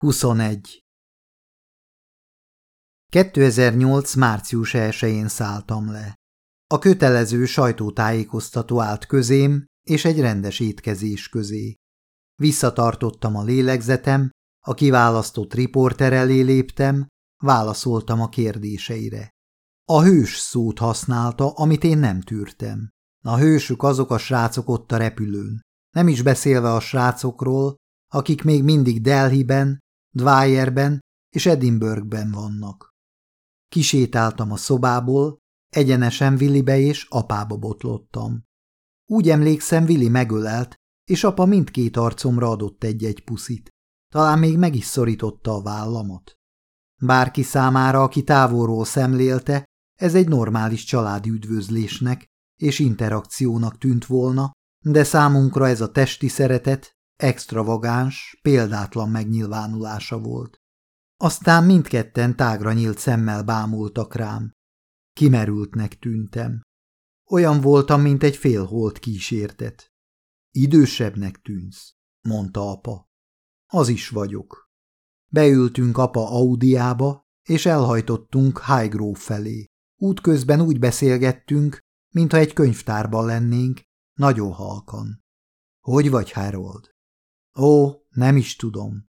21. 2008. március 1-én szálltam le. A kötelező sajtótájékoztató állt közém és egy rendes étkezés közé. Visszatartottam a lélegzetem, a kiválasztott riporter elé léptem, válaszoltam a kérdéseire. A hős szót használta, amit én nem tűrtem. A hősük azok a srácok ott a repülőn. Nem is beszélve a srácokról, akik még mindig Delhiben, Dwyerben és Edinburghben vannak. Kisétáltam a szobából, egyenesen Willibe és apába botlottam. Úgy emlékszem, Willi megölelt, és apa mindkét arcomra adott egy-egy puszit. Talán még meg is szorította a vállamat. Bárki számára, aki távolról szemlélte, ez egy normális családi üdvözlésnek és interakciónak tűnt volna, de számunkra ez a testi szeretet extravagáns, példátlan megnyilvánulása volt. Aztán mindketten tágra nyílt szemmel bámultak rám. Kimerültnek tűntem. Olyan voltam, mint egy félholt kísértet. Idősebbnek tűnsz, mondta apa. Az is vagyok. Beültünk apa Audiába, és elhajtottunk Highgrove felé. Útközben úgy beszélgettünk, mintha egy könyvtárban lennénk, nagyon halkan. Hogy vagy, Harold? Ó, nem is tudom.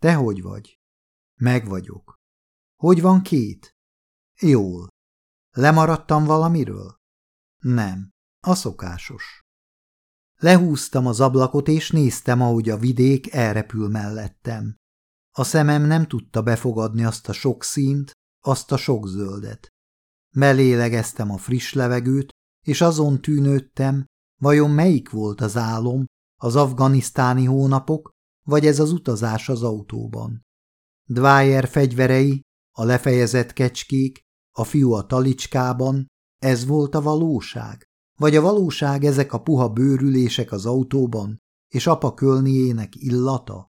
Te hogy vagy? Meg vagyok. Hogy van két? Jól. Lemaradtam valamiről? Nem. A szokásos. Lehúztam az ablakot, és néztem, ahogy a vidék elrepül mellettem. A szemem nem tudta befogadni azt a sok színt, azt a sok zöldet. Belélegeztem a friss levegőt, és azon tűnődtem, vajon melyik volt az álom, az afganisztáni hónapok, vagy ez az utazás az autóban. Dwyer fegyverei, a lefejezett kecskék, a fiú a talicskában, ez volt a valóság? Vagy a valóság ezek a puha bőrülések az autóban, és apa kölniének illata?